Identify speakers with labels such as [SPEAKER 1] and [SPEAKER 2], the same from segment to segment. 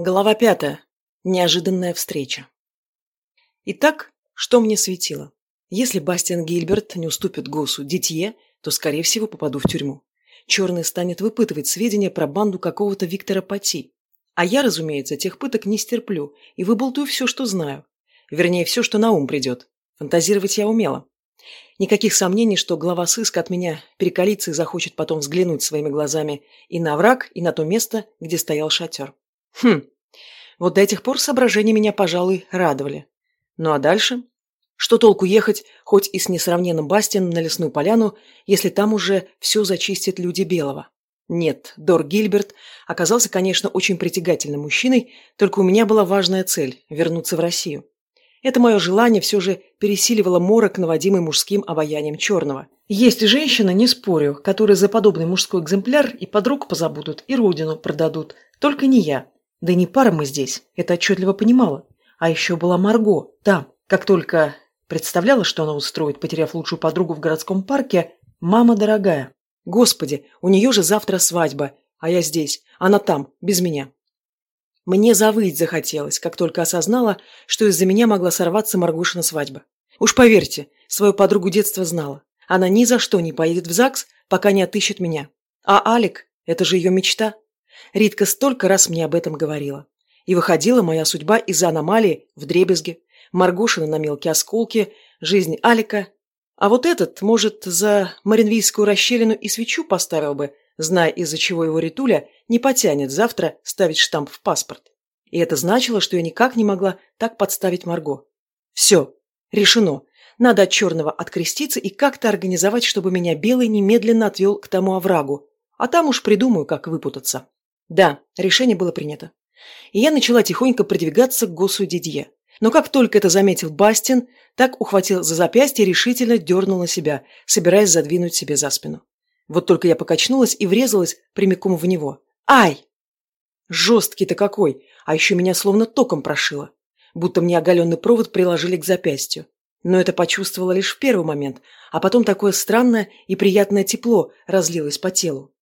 [SPEAKER 1] Глава пятая. Неожиданная встреча. Итак, что мне светило? Если Бастиан Гильберт не уступит Госу Дитье, то, скорее всего, попаду в тюрьму. Черный станет выпытывать сведения про банду какого-то Виктора Пати. А я, разумеется, тех пыток не стерплю и выболтаю все, что знаю. Вернее, все, что на ум придет. Фантазировать я умела. Никаких сомнений, что глава сыска от меня перекалится и захочет потом взглянуть своими глазами и на враг, и на то место, где стоял шатер. Хм, вот до этих пор соображения меня, пожалуй, радовали. Ну а дальше? Что толку ехать, хоть и с несравненным Бастином, на лесную поляну, если там уже все зачистят люди Белого? Нет, Дор Гильберт оказался, конечно, очень притягательным мужчиной, только у меня была важная цель – вернуться в Россию. Это мое желание все же пересиливало морок, наводимый мужским обаянием черного. Есть женщины, не спорю, которые за подобный мужской экземпляр и подруг позабудут, и родину продадут. Только не я. Да не пара мы здесь, это отчетливо понимала. А еще была Марго, там. Как только представляла, что она устроит, потеряв лучшую подругу в городском парке, мама дорогая. Господи, у нее же завтра свадьба, а я здесь, она там, без меня. Мне завыть захотелось, как только осознала, что из-за меня могла сорваться Маргушина свадьба. Уж поверьте, свою подругу детства знала. Она ни за что не поедет в ЗАГС, пока не отыщет меня. А Алик – это же ее мечта. Ритка столько раз мне об этом говорила. И выходила моя судьба из-за аномалии в дребезге, Маргушина на мелкие осколки, жизнь Алика. А вот этот, может, за Маринвийскую расщелину и свечу поставил бы, зная, из-за чего его Ритуля не потянет завтра ставить штамп в паспорт. И это значило, что я никак не могла так подставить Марго. Все, решено. Надо от черного откреститься и как-то организовать, чтобы меня Белый немедленно отвел к тому оврагу. А там уж придумаю, как выпутаться. Да, решение было принято. И я начала тихонько продвигаться к Госу Дидье. Но как только это заметил Бастин, так ухватил за запястье и решительно дернул на себя, собираясь задвинуть себе за спину. Вот только я покачнулась и врезалась прямиком в него. Ай! Жесткий-то какой! А еще меня словно током прошило. Будто мне оголенный провод приложили к запястью. Но это почувствовала лишь в первый момент, а потом такое странное и приятное тепло разлилось по телу.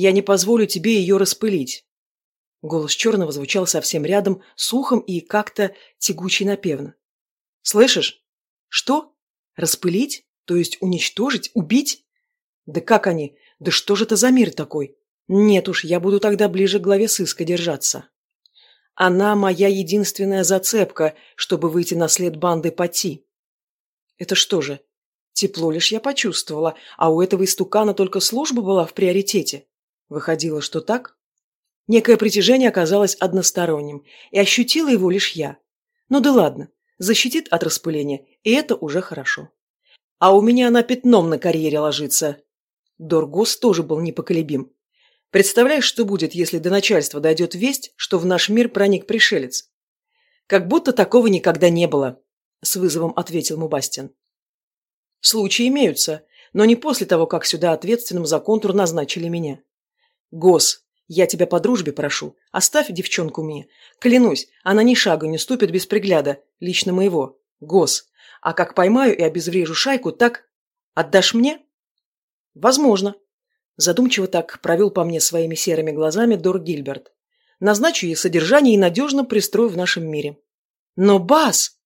[SPEAKER 1] Я не позволю тебе ее распылить». Голос черного звучал совсем рядом, сухом и как-то тягучий напевно. «Слышишь? Что? Распылить? То есть уничтожить? Убить? Да как они? Да что же это за мир такой? Нет уж, я буду тогда ближе к главе сыска держаться. Она моя единственная зацепка, чтобы выйти на след банды Пати. Это что же? Тепло лишь я почувствовала, а у этого истукана только служба была в приоритете. Выходило, что так? Некое притяжение оказалось односторонним, и ощутила его лишь я. Ну да ладно, защитит от распыления, и это уже хорошо. А у меня она пятном на карьере ложится. Доргос тоже был непоколебим. Представляешь, что будет, если до начальства дойдет весть, что в наш мир проник пришелец? Как будто такого никогда не было, с вызовом ответил Мубастин. Случаи имеются, но не после того, как сюда ответственным за контур назначили меня. Гос, я тебя по дружбе прошу, оставь девчонку мне. Клянусь, она ни шага не ступит без пригляда, лично моего. Гос, а как поймаю и обезврежу шайку, так... Отдашь мне? Возможно. Задумчиво так провел по мне своими серыми глазами Дор Гильберт. Назначу ей содержание и надежно пристрою в нашем мире. Но Бас!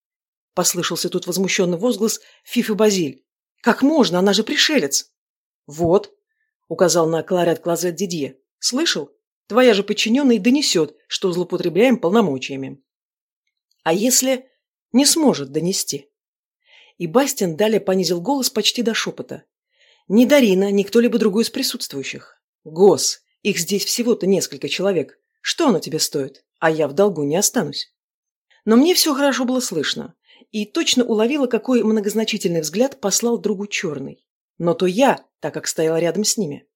[SPEAKER 1] Послышался тут возмущенный возглас Фифы Базиль. Как можно? Она же пришелец. Вот, указал на Кларет Клазет Дидье. «Слышал? Твоя же подчиненная донесет, что злоупотребляем полномочиями». «А если не сможет донести?» И Бастин далее понизил голос почти до шепота. «Ни Дарина, ни кто-либо другой из присутствующих. Гос, их здесь всего-то несколько человек. Что оно тебе стоит? А я в долгу не останусь». Но мне все хорошо было слышно, и точно уловила, какой многозначительный взгляд послал другу черный. Но то я, так как стояла рядом с ними.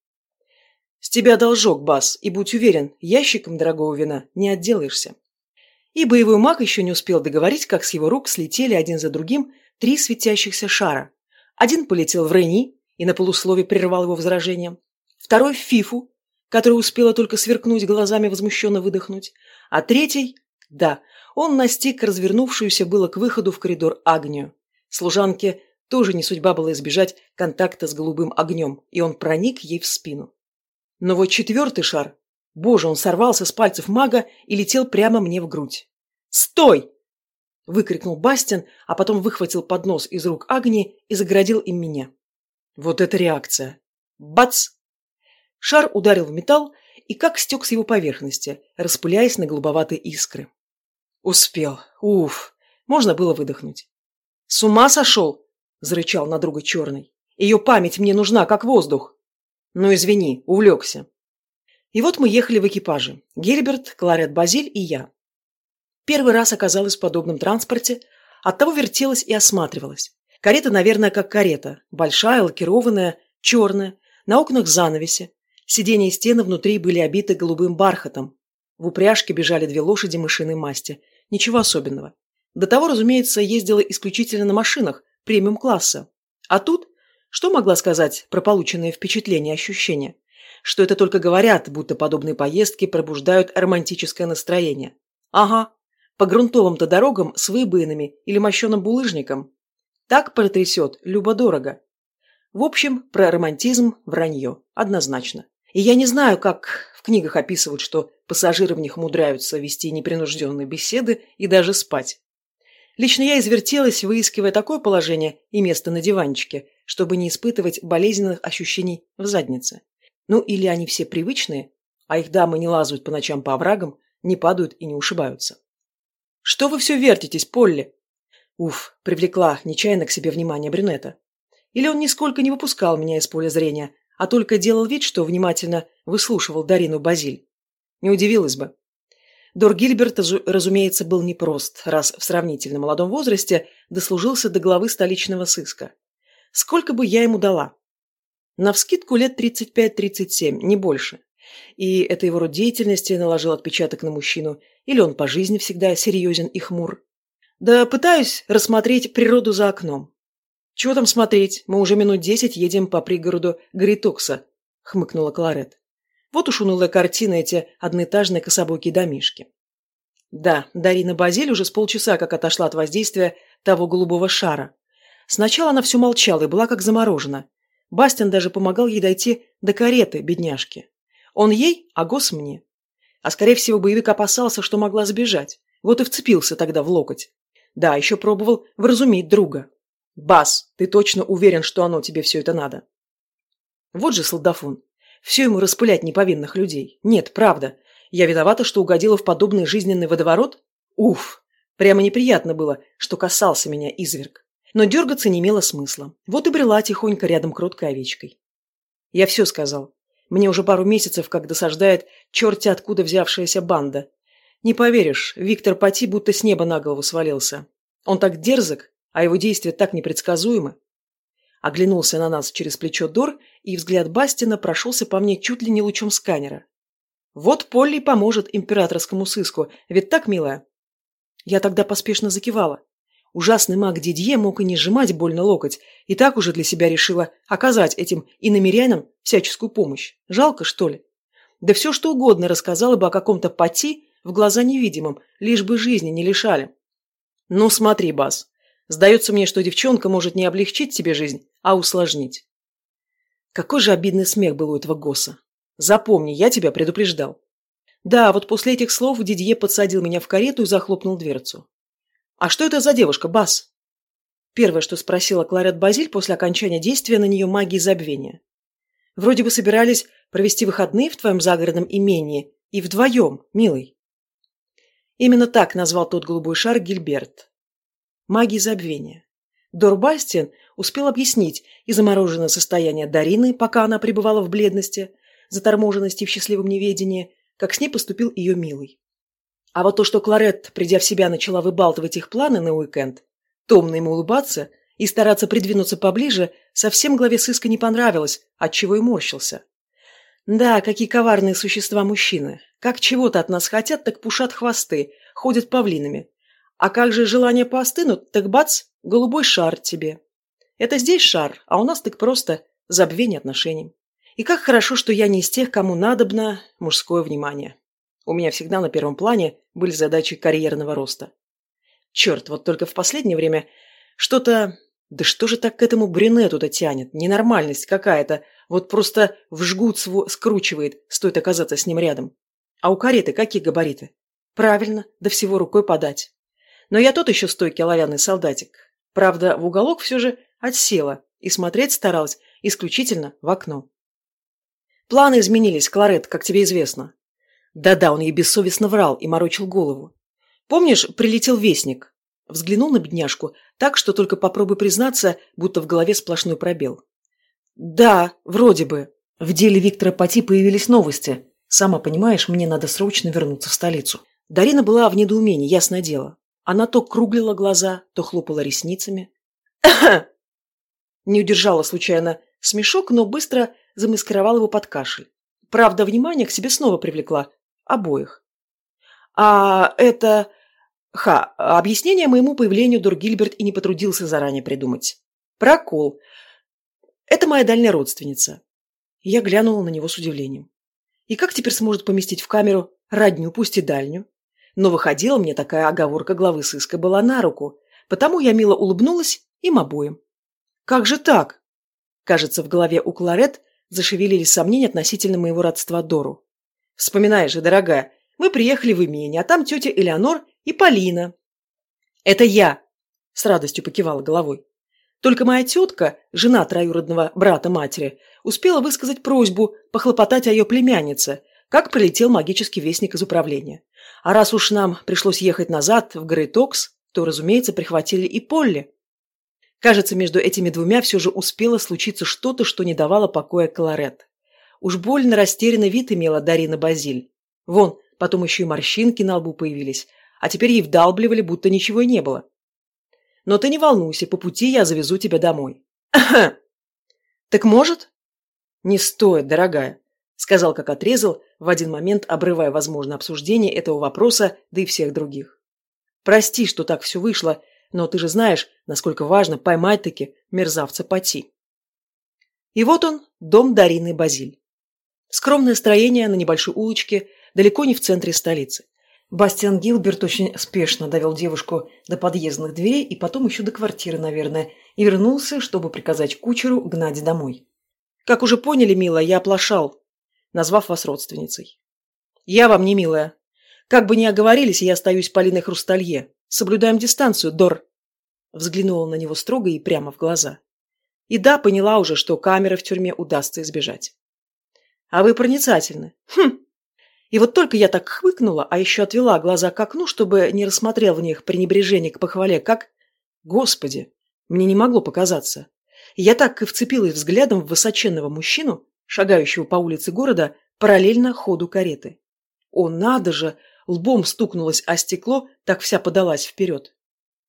[SPEAKER 1] «С тебя должок, Бас, и будь уверен, ящиком дорогого вина не отделаешься». И боевой маг еще не успел договорить, как с его рук слетели один за другим три светящихся шара. Один полетел в Рени и на полуслове прервал его возражением. Второй в Фифу, которая успела только сверкнуть глазами возмущенно выдохнуть. А третий, да, он настиг развернувшуюся было к выходу в коридор Агнию. Служанке тоже не судьба была избежать контакта с голубым огнем, и он проник ей в спину. Но вот четвертый шар Боже, он сорвался с пальцев мага и летел прямо мне в грудь. «Стой!» – выкрикнул Бастин, а потом выхватил поднос из рук Агни и заградил им меня. Вот это реакция! Бац! Шар ударил в металл и как стек с его поверхности, распыляясь на голубоватые искры. Успел. Уф! Можно было выдохнуть. «С ума сошел?» – зарычал на друга черный. «Ее память мне нужна, как воздух!» «Ну, извини, увлекся». И вот мы ехали в экипаже. Гильберт, Кларет Базиль и я. Первый раз оказалась в подобном транспорте, оттого вертелась и осматривалась. Карета, наверное, как карета. Большая, лакированная, черная, на окнах занавеси. Сиденья и стены внутри были обиты голубым бархатом. В упряжке бежали две лошади мышиной масти. Ничего особенного. До того, разумеется, ездила исключительно на машинах, премиум-класса. А тут, что могла сказать про полученные впечатления и ощущения? Что это только говорят, будто подобные поездки пробуждают романтическое настроение. Ага, по грунтовым-то дорогам с выбоинами или мощеным булыжником. Так протрясет любо-дорого. В общем, про романтизм вранье, однозначно. И я не знаю, как в книгах описывают, что пассажиры в них мудряются вести непринужденные беседы и даже спать. Лично я извертелась, выискивая такое положение и место на диванчике, чтобы не испытывать болезненных ощущений в заднице. Ну или они все привычные, а их дамы не лазают по ночам по оврагам, не падают и не ушибаются. «Что вы все вертитесь, Полли?» Уф, привлекла нечаянно к себе внимание брюнета. Или он нисколько не выпускал меня из поля зрения, а только делал вид, что внимательно выслушивал Дарину Базиль. Не удивилась бы. Дор Гильберт, разумеется, был непрост, раз в сравнительно молодом возрасте дослужился до главы столичного сыска. Сколько бы я ему дала? Навскидку лет 35-37, не больше. И это его род деятельности наложил отпечаток на мужчину, или он по жизни всегда серьезен и хмур. Да пытаюсь рассмотреть природу за окном. Чего там смотреть? Мы уже минут десять едем по пригороду Гритокса, хмыкнула Кларет. Вот уж унылая картина эти одноэтажные кособокие домишки. Да, Дарина Базиль уже с полчаса как отошла от воздействия того голубого шара. Сначала она все молчала и была как заморожена. Бастин даже помогал ей дойти до кареты, бедняжки. Он ей, а Гос мне. А скорее всего боевик опасался, что могла сбежать. Вот и вцепился тогда в локоть. Да, еще пробовал вразумить друга. «Бас, ты точно уверен, что оно тебе все это надо?» Вот же солдафон. Все ему распылять неповинных людей. Нет, правда. Я виновата, что угодила в подобный жизненный водоворот? Уф! Прямо неприятно было, что касался меня изверг. Но дергаться не имело смысла. Вот и брела тихонько рядом кроткой овечкой. Я все сказал. Мне уже пару месяцев как досаждает черти откуда взявшаяся банда. Не поверишь, Виктор Пати будто с неба на голову свалился. Он так дерзок, а его действия так непредсказуемы. Оглянулся на нас через плечо Дор, и взгляд Бастина прошелся по мне чуть ли не лучом сканера. Вот Полли поможет императорскому сыску, ведь так, милая? Я тогда поспешно закивала. Ужасный маг Дидье мог и не сжимать больно локоть, и так уже для себя решила оказать этим иномерянам всяческую помощь. Жалко, что ли? Да все что угодно рассказала бы о каком-то пати в глаза невидимым, лишь бы жизни не лишали. Ну смотри, Бас, сдается мне, что девчонка может не облегчить тебе жизнь, а усложнить. Какой же обидный смех был у этого Госа. Запомни, я тебя предупреждал. Да, вот после этих слов Дидье подсадил меня в карету и захлопнул дверцу. «А что это за девушка, Бас?» Первое, что спросила Кларет Базиль после окончания действия на нее магии забвения. «Вроде бы собирались провести выходные в твоем загородном имении и вдвоем, милый». Именно так назвал тот голубой шар Гильберт. Магии забвения. Дорбастин успел объяснить и замороженное состояние Дарины, пока она пребывала в бледности, заторможенности и в счастливом неведении, как с ней поступил ее милый. А вот то, что Кларет, придя в себя, начала выбалтывать их планы на уикенд, томно ему улыбаться и стараться придвинуться поближе, совсем главе сыска не понравилось, отчего и морщился. Да, какие коварные существа мужчины. Как чего-то от нас хотят, так пушат хвосты, ходят павлинами. А как же желание поостынут, так бац, голубой шар тебе. Это здесь шар, а у нас так просто забвение отношений. И как хорошо, что я не из тех, кому надобно мужское внимание. У меня всегда на первом плане были задачи карьерного роста. Черт, вот только в последнее время что-то... Да что же так к этому брюнету-то тянет? Ненормальность какая-то. Вот просто в жгут сво... скручивает, стоит оказаться с ним рядом. А у кареты какие габариты? Правильно, до всего рукой подать. Но я тот еще стойкий оловянный солдатик. Правда, в уголок все же отсела и смотреть старалась исключительно в окно. Планы изменились, Кларет, как тебе известно. Да-да, он ей бессовестно врал и морочил голову. Помнишь, прилетел вестник? Взглянул на бедняжку так, что только попробуй признаться, будто в голове сплошной пробел. Да, вроде бы. В деле Виктора Пати появились новости. Сама понимаешь, мне надо срочно вернуться в столицу. Дарина была в недоумении, ясное дело. Она то круглила глаза, то хлопала ресницами. Не удержала случайно смешок, но быстро замаскировала его под кашель. Правда, внимание к себе снова привлекла. Обоих. А это... Ха, объяснение моему появлению Дургильберт и не потрудился заранее придумать. Прокол. Это моя дальняя родственница. Я глянула на него с удивлением. И как теперь сможет поместить в камеру родню, пусть и дальнюю? Но выходила мне такая оговорка главы сыска была на руку, потому я мило улыбнулась им обоим. Как же так? Кажется, в голове у Кларет зашевелились сомнения относительно моего родства Дору. Вспоминаешь же, дорогая, мы приехали в имение, а там тетя Элеонор и Полина. Это я, с радостью покивала головой. Только моя тетка, жена троюродного брата матери, успела высказать просьбу похлопотать о ее племяннице, как прилетел магический вестник из управления. А раз уж нам пришлось ехать назад, в Грейтокс, то, разумеется, прихватили и Полли. Кажется, между этими двумя все же успело случиться что-то, что не давало покоя Кларет. Уж больно растерянный вид имела Дарина Базиль. Вон, потом еще и морщинки на лбу появились, а теперь ей вдалбливали, будто ничего и не было. Но ты не волнуйся, по пути я завезу тебя домой. Так может? Не стоит, дорогая, сказал, как отрезал, в один момент обрывая возможное обсуждение этого вопроса, да и всех других. Прости, что так все вышло, но ты же знаешь, насколько важно поймать-таки мерзавца Пати. И вот он, дом Дарины Базиль. Скромное строение на небольшой улочке, далеко не в центре столицы. Бастиан Гилберт очень спешно довел девушку до подъездных дверей и потом еще до квартиры, наверное, и вернулся, чтобы приказать кучеру гнать домой. Как уже поняли, милая, я оплошал, назвав вас родственницей. Я вам не милая. Как бы ни оговорились, я остаюсь Полиной Хрусталье. Соблюдаем дистанцию, Дор. Взглянула на него строго и прямо в глаза. И да, поняла уже, что камеры в тюрьме удастся избежать. А вы проницательны. Хм. И вот только я так хмыкнула, а еще отвела глаза к окну, чтобы не рассмотрел в них пренебрежение к похвале, как... Господи, мне не могло показаться. Я так и вцепилась взглядом в высоченного мужчину, шагающего по улице города, параллельно ходу кареты. О, надо же! Лбом стукнулась о стекло, так вся подалась вперед.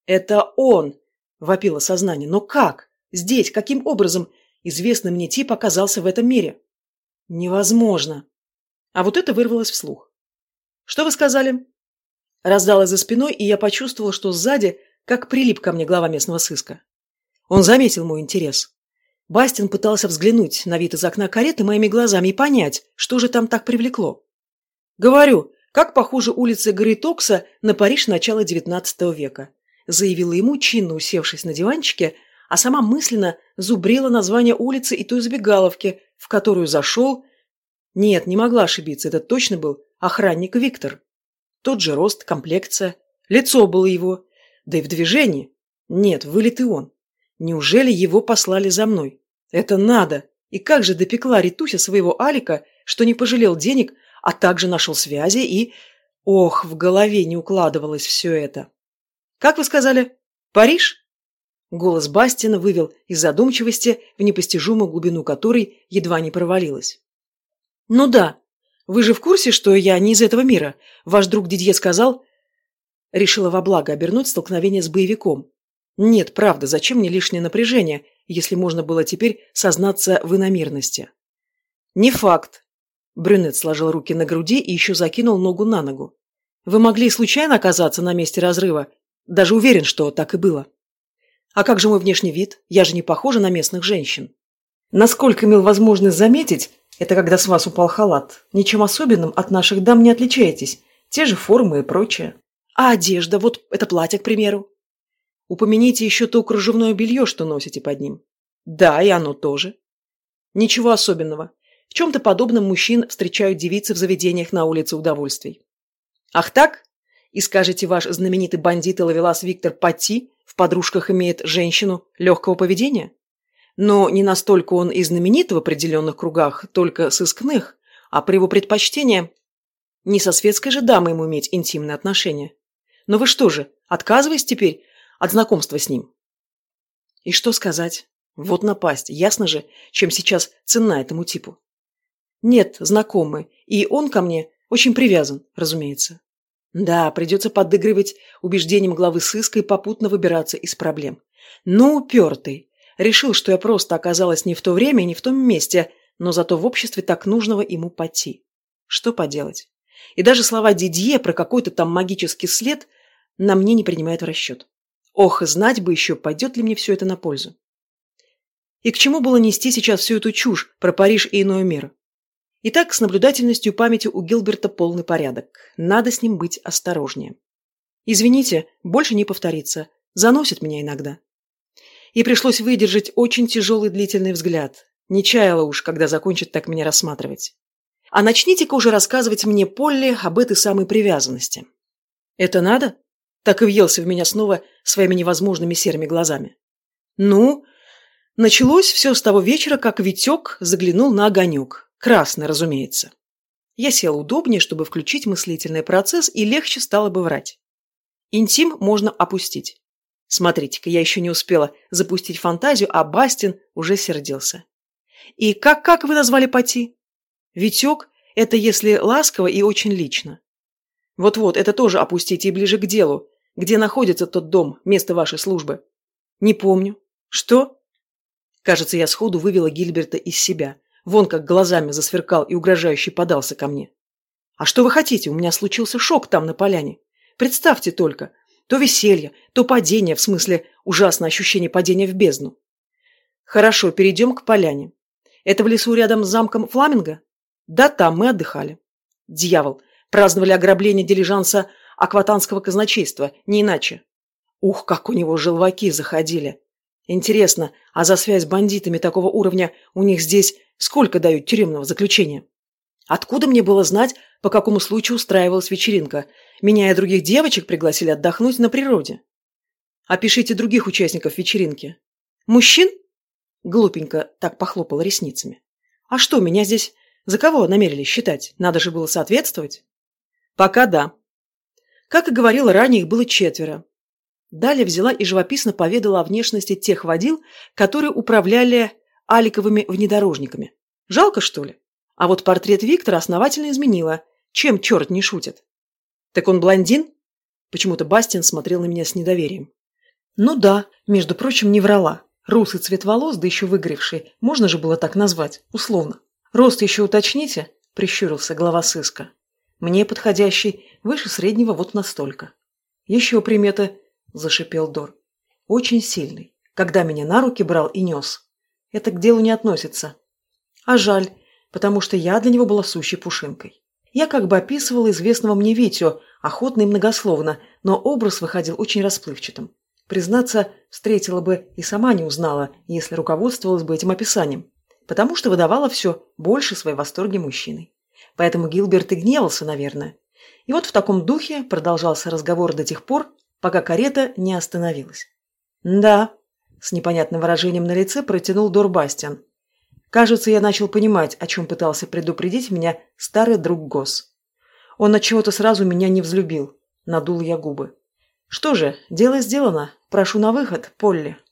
[SPEAKER 1] «Это он!» – вопило сознание. «Но как? Здесь? Каким образом? Известный мне тип оказался в этом мире?» «Невозможно!» А вот это вырвалось вслух. «Что вы сказали?» Раздалось за спиной, и я почувствовал, что сзади, как прилип ко мне глава местного сыска. Он заметил мой интерес. Бастин пытался взглянуть на вид из окна кареты моими глазами и понять, что же там так привлекло. «Говорю, как похоже улица Грейтокса на Париж начала XIX века», заявила ему, чинно усевшись на диванчике, а сама мысленно зубрила название улицы и той забегаловки, в которую зашел. Нет, не могла ошибиться, это точно был охранник Виктор. Тот же рост, комплекция, лицо было его, да и в движении. Нет, вылитый он. Неужели его послали за мной? Это надо! И как же допекла Ритуся своего Алика, что не пожалел денег, а также нашел связи и... Ох, в голове не укладывалось все это. «Как вы сказали? Париж?» Голос Бастина вывел из задумчивости в непостижимую глубину которой едва не провалилась. «Ну да. Вы же в курсе, что я не из этого мира? Ваш друг Дидье сказал...» Решила во благо обернуть столкновение с боевиком. «Нет, правда, зачем мне лишнее напряжение, если можно было теперь сознаться в иномирности?» «Не факт», Брюнет сложил руки на груди и еще закинул ногу на ногу. «Вы могли случайно оказаться на месте разрыва? Даже уверен, что так и было». «А как же мой внешний вид? Я же не похожа на местных женщин». «Насколько имел возможность заметить, это когда с вас упал халат. Ничем особенным от наших дам не отличаетесь. Те же формы и прочее». «А одежда? Вот это платье, к примеру». «Упомяните еще то кружевное белье, что носите под ним». «Да, и оно тоже». «Ничего особенного. В чем-то подобном мужчин встречают девицы в заведениях на улице удовольствий. Ах так? И скажете, ваш знаменитый бандит и ловелас Виктор Пати в подружках имеет женщину легкого поведения? Но не настолько он и знаменит в определенных кругах, только сыскных, а при его предпочтении не со светской же дамой ему иметь интимные отношения. Но вы что же, отказываетесь теперь от знакомства с ним? И что сказать? Вот напасть, ясно же, чем сейчас цена этому типу. Нет, знакомый, и он ко мне очень привязан, разумеется. Да, придется подыгрывать убеждением главы сыска и попутно выбираться из проблем. Ну, упертый. Решил, что я просто оказалась не в то время не в том месте, но зато в обществе так нужного ему пойти. Что поделать? И даже слова Дидье про какой-то там магический след на мне не принимает в расчет. Ох, знать бы еще, пойдет ли мне все это на пользу. И к чему было нести сейчас всю эту чушь про Париж и иной мир? Итак, с наблюдательностью памяти у Гилберта полный порядок. Надо с ним быть осторожнее. Извините, больше не повторится. Заносит меня иногда. И пришлось выдержать очень тяжелый длительный взгляд. Не чаяла уж, когда закончит так меня рассматривать. А начните-ка уже рассказывать мне, Полли, об этой самой привязанности. Это надо? Так и въелся в меня снова своими невозможными серыми глазами. Ну, началось все с того вечера, как Витек заглянул на огонек. Красный, разумеется. Я села удобнее, чтобы включить мыслительный процесс, и легче стало бы врать. Интим можно опустить. Смотрите-ка, я еще не успела запустить фантазию, а Бастин уже сердился. И как-как вы назвали Пати? Витек – это если ласково и очень лично. Вот-вот, это тоже опустите и ближе к делу. Где находится тот дом, место вашей службы? Не помню. Что? Кажется, я сходу вывела Гильберта из себя. Вон как глазами засверкал и угрожающе подался ко мне. А что вы хотите? У меня случился шок там на поляне. Представьте только. То веселье, то падение, в смысле ужасное ощущение падения в бездну. Хорошо, перейдем к поляне. Это в лесу рядом с замком Фламинго? Да, там мы отдыхали. Дьявол, праздновали ограбление дилижанса акватанского казначейства, не иначе. Ух, как у него желваки заходили. Интересно, а за связь с бандитами такого уровня у них здесь сколько дают тюремного заключения? Откуда мне было знать, по какому случаю устраивалась вечеринка? Меня и других девочек пригласили отдохнуть на природе. Опишите других участников вечеринки. Мужчин? Глупенько так похлопала ресницами. А что, меня здесь за кого намерились считать? Надо же было соответствовать. Пока да, как и говорила ранее, их было четверо. Далее взяла и живописно поведала о внешности тех водил, которые управляли аликовыми внедорожниками. Жалко, что ли? А вот портрет Виктора основательно изменила. Чем черт не шутит? Так он блондин? Почему-то Бастин смотрел на меня с недоверием. Ну да, между прочим, не врала. Русый цвет волос, да еще выгоревший, можно же было так назвать, условно. Рост еще уточните, прищурился глава сыска. Мне подходящий, выше среднего вот настолько. Еще приметы, зашипел Дор. Очень сильный, когда меня на руки брал и нес. Это к делу не относится. А жаль, потому что я для него была сущей пушинкой. Я как бы описывала известного мне Витю, охотно и многословно, но образ выходил очень расплывчатым. Признаться, встретила бы и сама не узнала, если руководствовалась бы этим описанием, потому что выдавала все больше своей восторги мужчиной. Поэтому Гилберт и гневался, наверное. И вот в таком духе продолжался разговор до тех пор, пока карета не остановилась. «Да», – с непонятным выражением на лице протянул Дор Бастиан. «Кажется, я начал понимать, о чем пытался предупредить меня старый друг Гос. Он от чего-то сразу меня не взлюбил. Надул я губы. Что же, дело сделано. Прошу на выход, Полли».